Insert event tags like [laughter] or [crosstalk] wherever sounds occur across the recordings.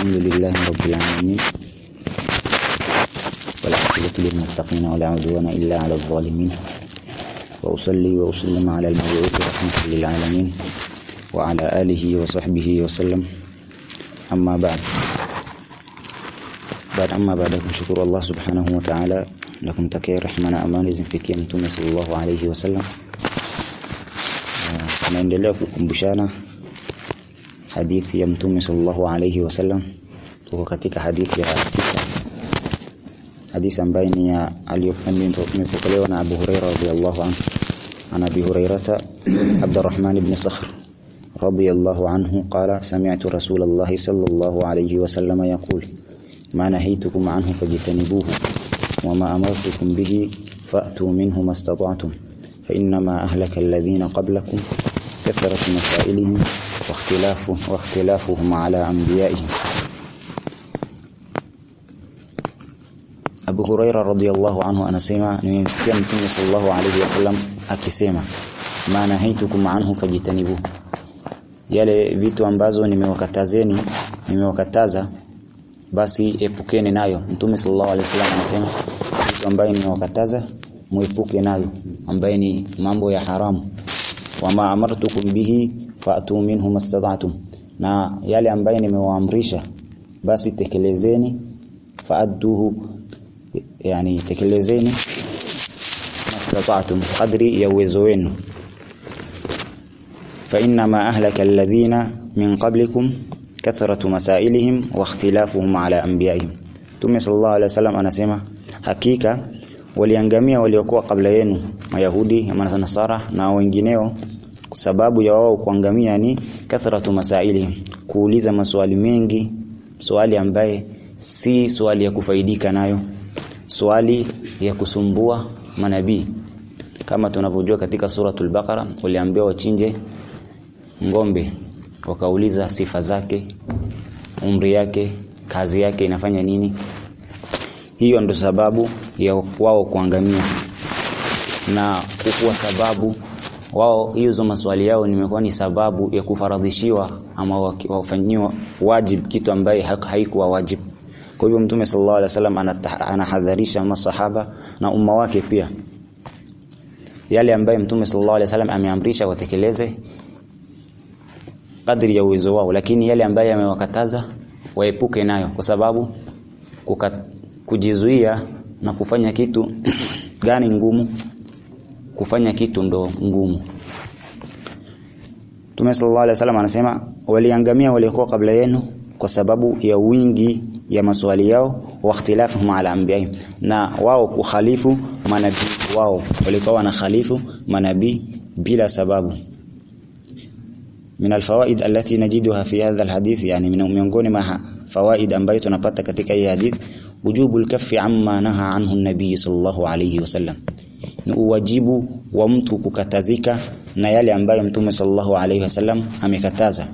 الحمد لله رب العالمين. والعاقبة للمتقين ولا عدوان إلا على الظالمين. وأصلي وأسلم على المبعوث رحمة للعالمين وعلى آله وصحبه وسلم. أما بعد. بعد أما بعد subhanahu wa ta'ala na kumtakia rehema na amani zimfikie mtume sallallahu alayhi wasallam tunaendelea kukumbushana hadithi ya mtume sallallahu alayhi wasallam tuko katika hadithi ya tisa. Hadithi ambayo ni ya aliyopokelewa na Abu Huraira radhiyallahu anhu. عن ابي هريره عبد الرحمن بن صخر رضي الله عنه قال سمعت رسول الله صلى الله عليه وسلم يقول ما نهيتكم عنه فاجتنبوه وما أمرتكم به فأتوا منه ما استطعتم فإنما أهلك الذين قبلكم كثرة مسائلهم واختلاف واختلافهم على أنبيائهم Abu Huraira radhiyallahu anhu anasema nimemsikia Mtume sallallahu alayhi wasallam akisema maana haitukum anhu fajitanibu yale vitu ambazo nimewakatazeni nimewakataza basi epukeni nayo Mtume sallallahu alayhi wasallam anasema vitu ambayo nimewakataza muepuke nayo ambaye ni mambo ya haramu wama amartukum bihi fa'tu minhu mastata'tum na yale ambayo nimewaamrisha basi tekelezeni fa'adduhu yani tekelezeni mastata'tum qadri ya uwezo wenu. Fa inna ma ahlaka alladhina min qablikum kathratu masailihim wa ikhtilafuhum ala anbiya'ihim. Tume sallallahu alaihi wasallam anasema hakika waliangamia waliokuwa kabla yenu mayahudi na nasara na wengineo sababu ya wao kuangamia ni kathratu masaili kuuliza maswali mengi swali ambaye si swali ya kufaidika nayo swali ya kusumbua manabii. Kama tunavyojua katika suratul baqara waliambiwa wachinje ngombe wakauliza sifa zake umri yake kazi yake inafanya nini. Hiyo ndo sababu ya wao kuangamia. Na kukuwa sababu wao hizo maswali yao nimekuwa ni sababu ya kufaradhishiwa ama wafanyiwa wajib kitu ambaye haikuwa wajib. Kwa hivyo mtume sallallahu alaihi wasallam anahadharisha masahaba na umma wake pia. Yale ambaye mtume sallallahu alaihi wasallam ameamrisha watekeleze kadri ya uwezo wao lakini yale ambaye amewakataza waepuke nayo kwa sababu kujizuia na kufanya kitu [clears throat] gani ngumu kufanya kitu ndo ngumu. Tume sallallahu alaihi wasallam anasema waliangamia waliokuwa kabla yenu kwa sababu ya wingi ya maswali yao wa ikhtilafu ala anbiya na wao kukhalifu manabii wao. Walikuwa wana khalifu manabii bila sababu. Min alfawaid allati najiduha fi hadha alhadith yani min miongoni ma fawaid ambayo tunapata katika hii hadith wujubu alkaffi amma naha anhu an-nabi sallallahu alayhi wasallam ni uwajibu wa mtu kukatazika na yale ambayo mtume sallallahu alayhi wasallam amekataza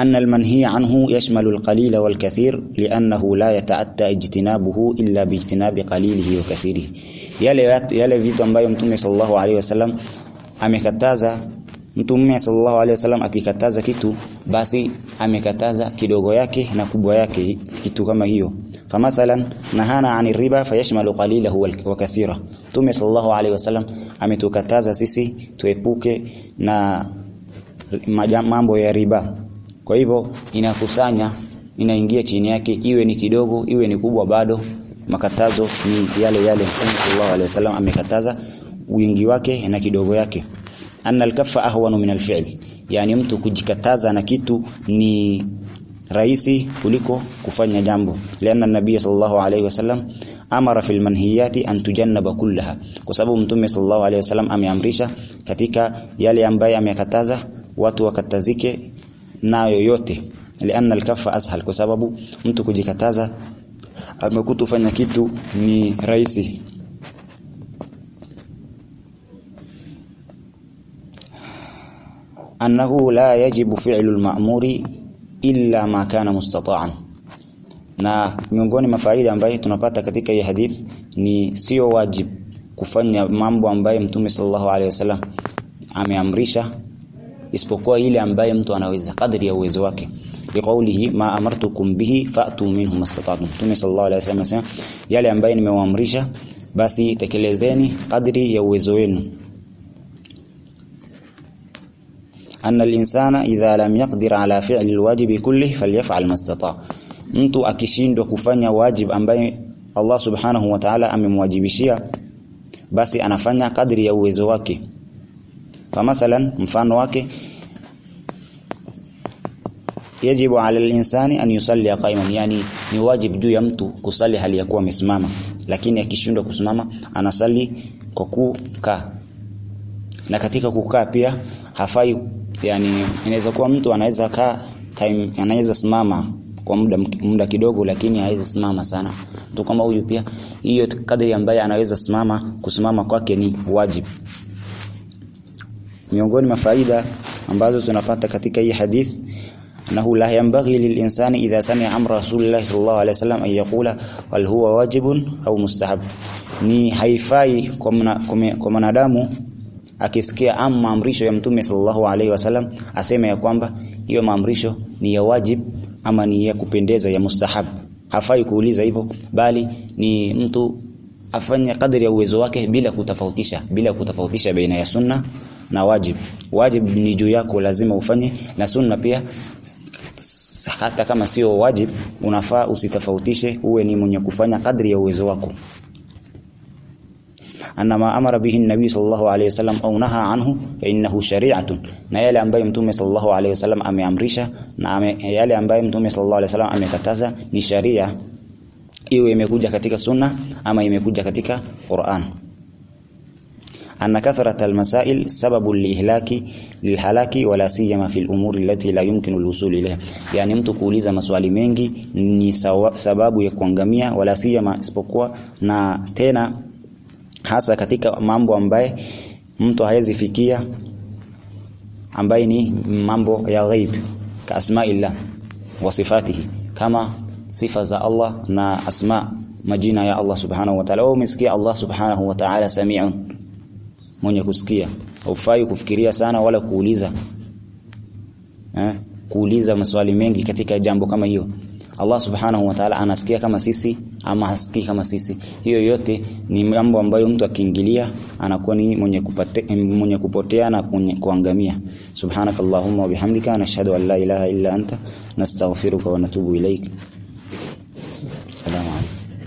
أن المنهي عنه يشمل القليل والكثير لأنه لا يتأتى اجتنابه إلا باجتناب قليله وكثيره yale yale vitu ambayo mtume sallallahu alayhi wasallam amekataza mtume sallallahu alaihi wasallam akikataza kitu basi amekataza kidogo yake na kubwa yake kitu kama hiyo famathalan nahana ani riba fayashmalu qalilahu wa kathira. Mtume sallallahu alaihi wasallam ametukataza sisi tuepuke na mambo ya riba. Kwa hivyo inakusanya inaingia chini yake iwe ni kidogo iwe ni kubwa bado. Makatazo ni yale yale mtume sallallahu alaihi wasallam amekataza wingi wake na kidogo yake. Anna al-kaffa ahwanu min al-fi'l. Yani mtu kujikataza na kitu ni rahisi kuliko kufanya jambo. Lianna nabii sallallahu alaihi wasallam amara fil manhiyati an tujannaba kullaha. Kwa sababu mtume sallallahu alaihi wasallam ameamrisha katika yale ambaye amekataza watu wakatazike nayo yote. Lianna al-kaffa ashal kwa sababu mtu kujikataza amekutufanya kitu ni rahisi. Annahu la yajibu fi'lu al-ma'muri illa ma kana mustata'an. Na miongoni mafaida ambayo tunapata katika hii hadith ni sio wajib kufanya mambo ambayo mtume sallallahu alaihi wasallam ameamrisha isipokuwa ile ambaye mtu anaweza kadri ya uwezo wake. Liqaulihi ma amartukum bihi fa'tu minhu mastata'tum Mtume sallallahu alayhi wasallam yale ambayo nimewaamrisha basi tekelezeni kadri ya uwezo wenu anna al-insana idha lam yaqdir ala fi'li al-wajibi kullihi falyaf'al mastata mtu akishindwa kufanya wajib ambaye Allah subhanahu wa ta'ala amemwajibishia basi anafanya kadri ya uwezo wake. famathalan mfano wake yajibu ala al-insani an yusalli qa'iman yani ni wajib juu ya mtu kusali hali ya kuwa amesimama. Lakini akishindwa kusimama anasali kwa kukaa. Na katika kukaa pia hafai yani inaweza kuwa mtu anaweza kaa time anaweza simama kwa muda muda kidogo lakini hawezi simama sana. Mtu kama huyu pia hiyo kadri ambaye anaweza simama kusimama kwake ni wajibu. Miongoni mwa faida ambazo tunapata katika hii hadith annahu la yanbaghi lilinsani idha sami'a amra rasulillah sallallahu alaihi wasallam an yaqula hal huwa wajibun au mustahab? Ni haifai kwa mwanadamu akisikia am maamrisho ya mtume sallallahu alaihi wasallam aseme ya kwamba hiyo maamrisho ni ya wajib ama ni ya kupendeza ya mustahab. Hafai kuuliza hivyo bali ni mtu afanye kadri ya uwezo wake bila kutofautisha bila kutofautisha baina ya sunna na wajib. Wajib ni juu yako lazima ufanye na sunna pia hata kama sio wajib unafaa usitofautishe uwe ni mwenye kufanya kadri ya uwezo wako anama amara bihi nabii sallallahu alayhi wasallam au naha anhu fa innahu shari'atun na yale ambayo mtume sallallahu alayhi wasallam ameamrisha na ame, yale ambayo mtume sallallahu alayhi wasallam amekataza ni sharia iwe imekuja katika sunna ama imekuja katika Qur'an أن كثرة المسائل سبب لإهلاك للهلاك ولا سيما في الأمور التي لا يمكن الوصول إليها يعني mtu kuuliza maswali mengi ni sababu ya kuangamia wala siyama isipokuwa na tena hasa katika mambo ambaye mtu hawezi fikia ambaye ni mambo ya ghaib ka asma'illah wa sifatihi. Kama sifa za Allah na asma majina ya Allah subhanahu wa ta'ala. Umesikia Allah subhanahu wa ta'ala sami'un mwenye kusikia. Haufai kufikiria sana wala kuuliza eh kuuliza maswali mengi katika jambo kama hiyo Allah subhanahu wa ta'ala anasikia kama sisi ama hasikii kama sisi. Hiyo yote ni mambo ambayo mtu akiingilia anakuwa ni mwenye kupate, mwenye kupotea na kuangamia. Subhanakallahumma wa bihamdika nashhadu an la ilaha illa anta nastaghfiruka wa natubu ilaik